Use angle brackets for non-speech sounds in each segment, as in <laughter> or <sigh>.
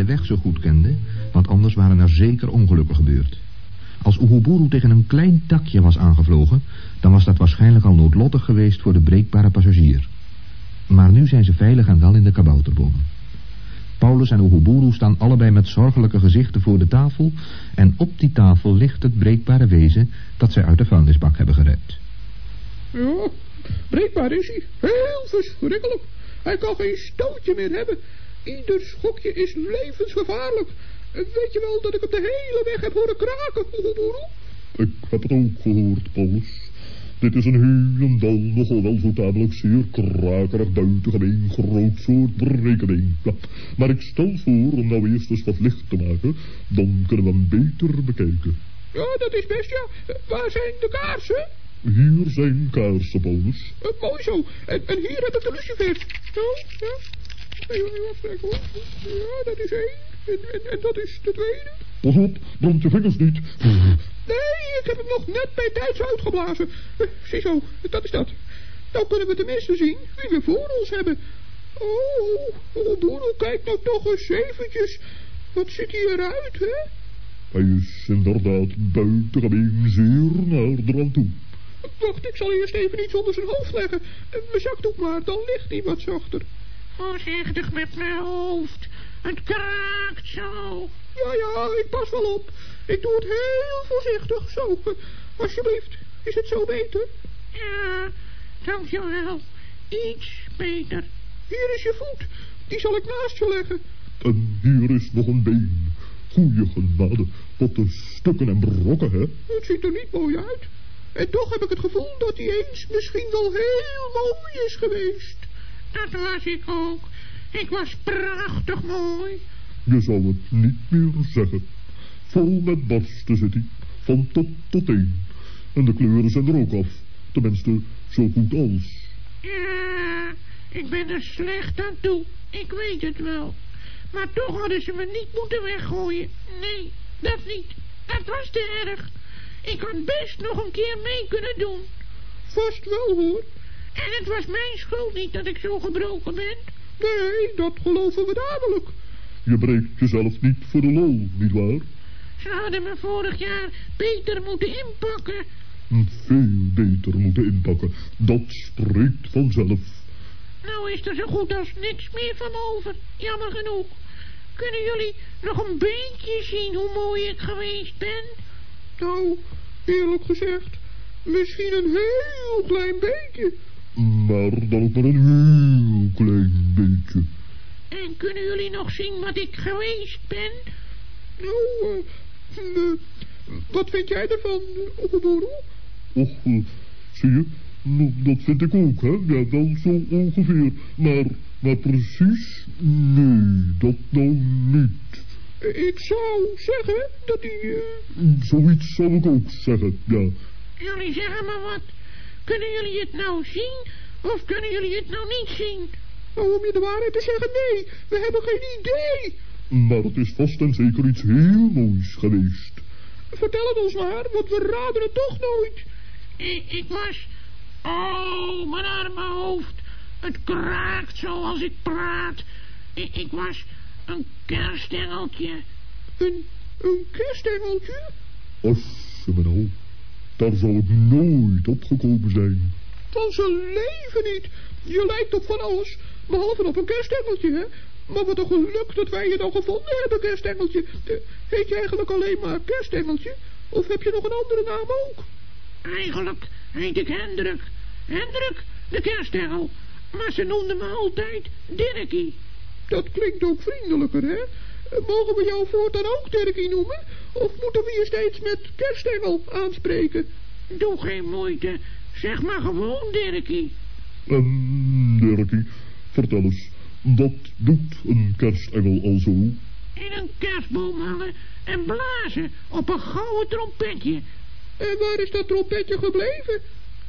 de weg zo goed kende, want anders waren er zeker ongelukken gebeurd. Als Oeguburu tegen een klein takje was aangevlogen, dan was dat waarschijnlijk al noodlottig geweest voor de breekbare passagier. Maar nu zijn ze veilig en wel in de kabouterboom. Paulus en Oeguburu staan allebei met zorgelijke gezichten voor de tafel en op die tafel ligt het breekbare wezen dat zij uit de vuilnisbak hebben gered. Ja, breekbaar is hij. Heel verschrikkelijk. Hij kan geen stootje meer hebben. Ieder schokje is levensgevaarlijk. En Weet je wel dat ik hem de hele weg heb horen kraken, Oeguburu? Ik heb het ook gehoord, Paulus. Dit is een helemaal nogal wel zo tamelijk zeer krakerig buitengemeen groot soort berekening. Ja, maar ik stel voor om nou eerst eens wat licht te maken, dan kunnen we hem beter bekijken. Ja, dat is best, ja. Waar zijn de kaarsen? Hier zijn kaarsen, Paulus. Eh, mooi zo. En, en hier heb ik de lucifers. Zo, ja. Even afkijken hoor. Ja, dat is één. En, en, en dat is de tweede. Pas op, brand je vingers niet. Nee, ik heb hem nog net bij tijds uitgeblazen. Ziezo, dat is dat. Nou kunnen we tenminste zien wie we voor ons hebben. Oh, Boedel, kijk nou toch eens eventjes. Wat ziet hij eruit, hè? Hij is inderdaad buitengemeen zeer naar eraan toe. Wacht, ik zal eerst even iets onder zijn hoofd leggen. Mijn zakdoek maar, dan ligt hij wat zachter. Voorzichtig met mijn hoofd. Het kraakt zo. Ja, ja, ik pas wel op. Ik doe het heel voorzichtig, zo. Eh, Alsjeblieft, is het zo beter? Ja, dankjewel. Iets beter. Hier is je voet. Die zal ik naast je leggen. En hier is nog een been. Goeie genade, wat een stukken en brokken, hè? Het ziet er niet mooi uit. En toch heb ik het gevoel dat hij eens misschien wel heel mooi is geweest. Dat was ik ook. Ik was prachtig mooi. Je zou het niet meer zeggen. Vol met barsten zit hij, van top tot teen. En de kleuren zijn er ook af. Tenminste, zo goed als. Ja, ik ben er slecht aan toe. Ik weet het wel. Maar toch hadden ze me niet moeten weggooien. Nee, dat niet. Dat was te erg. Ik had best nog een keer mee kunnen doen. Vast wel, hoor. En het was mijn schuld niet dat ik zo gebroken ben. Nee, dat geloven we dadelijk. Je breekt jezelf niet voor de lol, nietwaar? Ze hadden me vorig jaar beter moeten inpakken. Veel beter moeten inpakken. Dat spreekt vanzelf. Nou is er zo goed als niks meer van over. Jammer genoeg. Kunnen jullie nog een beetje zien hoe mooi ik geweest ben? Nou, eerlijk gezegd, misschien een heel klein beetje. Maar dan ook maar een heel klein beetje. En kunnen jullie nog zien wat ik geweest ben? Nou, eh, wat vind jij ervan, Oeguburu? Och, eh, zie je, nou, dat vind ik ook, hè? Ja, wel zo ongeveer. Maar, maar precies, nee, dat nou niet. Ik zou zeggen dat hij... eh, Zoiets zou ik ook zeggen, ja. Jullie zeggen maar wat. Kunnen jullie het nou zien? Of kunnen jullie het nou niet zien? nou, om je de waarheid te zeggen, nee, we hebben geen idee. Maar het is vast en zeker iets heel moois geweest. Vertel het ons maar, want we raden het toch nooit. Ik, ik was... Oh, mijn arme hoofd. Het kraakt zo als ik praat. Ik, ik was een kerstengeltje. Een, een kerstengeltje? Asse mijn hoofd. Daar zou ik nooit opgekomen zijn. Van zijn leven niet. Je lijkt op van alles, behalve op een kerstengeltje, hè? Maar wat een geluk dat wij je dan gevonden hebben, kerstengeltje. Eh, Heet je eigenlijk alleen maar kerstengeltje? Of heb je nog een andere naam ook? Eigenlijk heet ik Hendrik. Hendrik, de kerstengel. Maar ze noemden me altijd Dirkie. Dat klinkt ook vriendelijker, hè? Mogen we jou voortaan ook Dirkie noemen? Of moeten we je steeds met kerstengel aanspreken? Doe geen moeite. Zeg maar gewoon Dirkie. En, Dirkie, vertel eens, wat doet een kerstengel al zo? In een kerstboom hangen en blazen op een gouden trompetje. En waar is dat trompetje gebleven?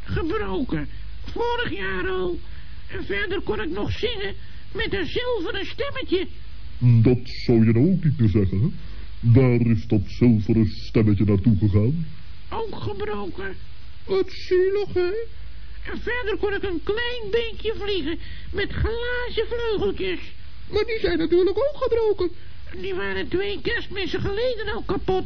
Gebroken. Vorig jaar al. En verder kon ik nog zingen met een zilveren stemmetje. Dat zou je nou ook niet meer zeggen, hè? Daar is dat zilveren stemmetje naartoe gegaan. Ook gebroken. Wat zielig, hè? En verder kon ik een klein beetje vliegen met glazen vleugeltjes. Maar die zijn natuurlijk ook gebroken. Die waren twee kerstmissen geleden al kapot.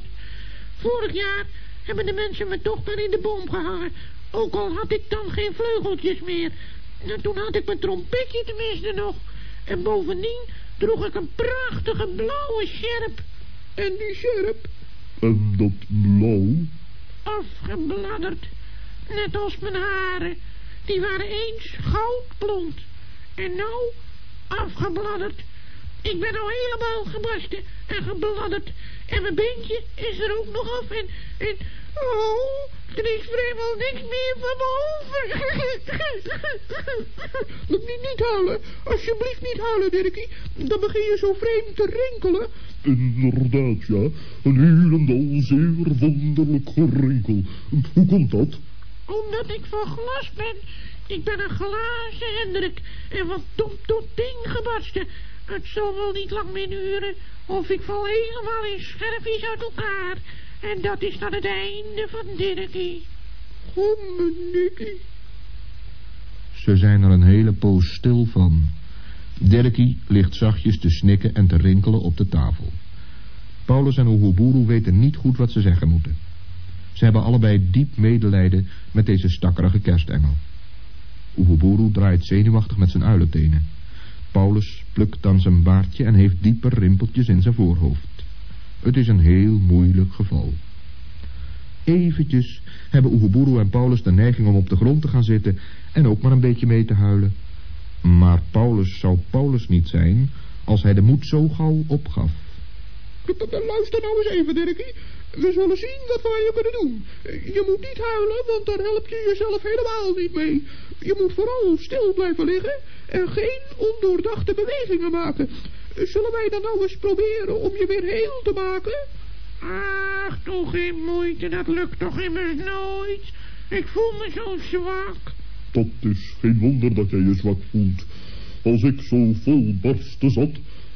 Vorig jaar hebben de mensen me toch maar in de boom gehangen. Ook al had ik dan geen vleugeltjes meer. En toen had ik mijn trompetje tenminste nog. En bovendien droeg ik een prachtige blauwe sjerp. En die sjerp? En dat blauw? Afgebladderd. Net als mijn haren. Die waren eens goudblond. En nou afgebladderd. Ik ben al helemaal gebarsten en gebladderd. En mijn beentje is er ook nog af. En, en oh, er is vrijwel niks meer van me over. <laughs> niet, niet huilen. Alsjeblieft niet huilen, Dirkie. Dan begin je zo vreemd te rinkelen. Inderdaad, ja. Een helemaal zeer wonderlijk gerinkel. Hoe komt dat? Omdat ik van glas ben. Ik ben een glazen Hendrik en van top tot ding gebarsten. Het zal wel niet lang meer duren of ik val helemaal in scherfjes uit elkaar. En dat is dan het einde van. Oh, Dirkie. Ze zijn er een hele poos stil van. Dirkie ligt zachtjes te snikken en te rinkelen op de tafel. Paulus en Oeguburu weten niet goed wat ze zeggen moeten. Ze hebben allebei diep medelijden met deze stakkerige kerstengel. Oeguburu draait zenuwachtig met zijn uilentenen. Paulus plukt dan zijn baardje en heeft diepe rimpeltjes in zijn voorhoofd. Het is een heel moeilijk geval. Eventjes hebben Oeguburu en Paulus de neiging om op de grond te gaan zitten en ook maar een beetje mee te huilen. Maar Paulus zou Paulus niet zijn als hij de moed zo gauw opgaf. Luister nou eens even, Dirkie. We zullen zien wat wij je kunnen doen. Je moet niet huilen, want daar help je jezelf helemaal niet mee. Je moet vooral stil blijven liggen en geen ondoordachte bewegingen maken. Zullen wij dan nou eens proberen om je weer heel te maken? Ach, toch geen moeite, dat lukt toch immers nooit. Ik voel me zo zwak. Dat is geen wonder dat jij je zwak voelt. Als ik zo vol barsten zat,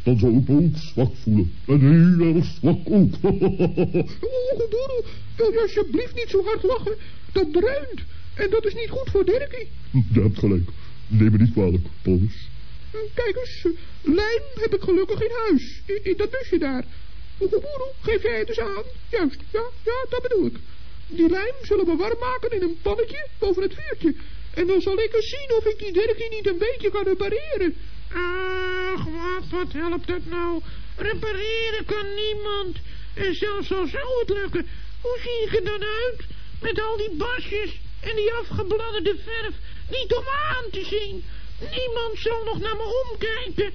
dan zou ik me ook zwak voelen. En heel erg zwak ook. <laughs> oh, wil je alsjeblieft niet zo hard lachen? Dat dreunt. En dat is niet goed voor Dirkie. Je hebt gelijk. Neem me niet kwalijk, Paulus. Kijk eens, lijm heb ik gelukkig in huis. In, dat busje daar. Oegeboeroe, geef jij het eens aan. Juist, ja, ja, dat bedoel ik. Die lijm zullen we warm maken in een pannetje boven het vuurtje. En dan zal ik eens zien of ik die Dirkie niet een beetje kan repareren. Ach, wat, wat helpt dat nou? Repareren kan niemand. En zelfs al zou het lukken, hoe zie ik er dan uit? Met al die basjes en die afgebladderde verf. Niet om aan te zien. Niemand zal nog naar me omkijken.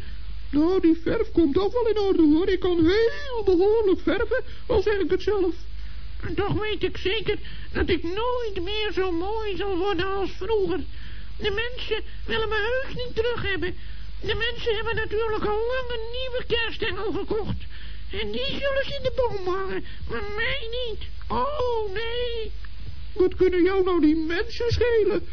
Nou, die verf komt ook wel in orde hoor. Ik kan heel behoorlijk verven, al zeg ik het zelf. Toch weet ik zeker dat ik nooit meer zo mooi zal worden als vroeger. De mensen willen me heus niet terug hebben. De mensen hebben natuurlijk al lang een nieuwe kerstengel gekocht. En die zullen ze in de boom hangen, maar mij niet. Oh, nee. Wat kunnen jou nou die mensen schelen?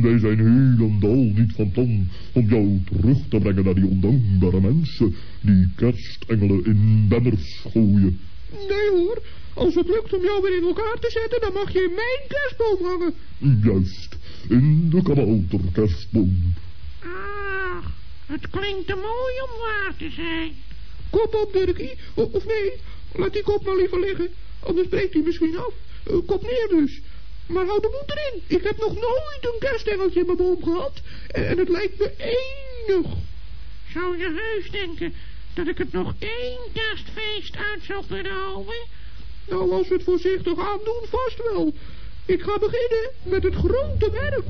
Wij zijn helemaal niet van plan om jou terug te brengen naar die ondankbare mensen die kerstengelen in banners gooien. Nee hoor, als het lukt om jou weer in elkaar te zetten, dan mag je in mijn kerstboom hangen. Juist, in de kabouterkerstboom. Ach, het klinkt te mooi om waar te zijn. Kop op, Dirkie. Of nee, laat die kop maar liever liggen. Anders breekt hij misschien af. Kop neer dus. Maar hou de moed erin. Ik heb nog nooit een kerstengeltje in mijn boom gehad. En het lijkt me enig. Zou je heus denken dat ik het nog één kerstfeest uit zou kunnen houden? Nou, als we het voorzichtig aandoen, vast wel. Ik ga beginnen met het grote werk.